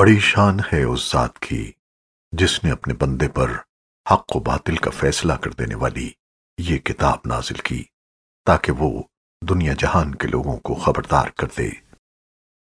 بڑی شان ہے اس ذات کی، جس نے اپنے بندے پر حق و باطل کا فیصلہ کر دینے والی یہ کتاب نازل کی، تاکہ وہ دنیا جہان کے لوگوں کو خبردار کر دے۔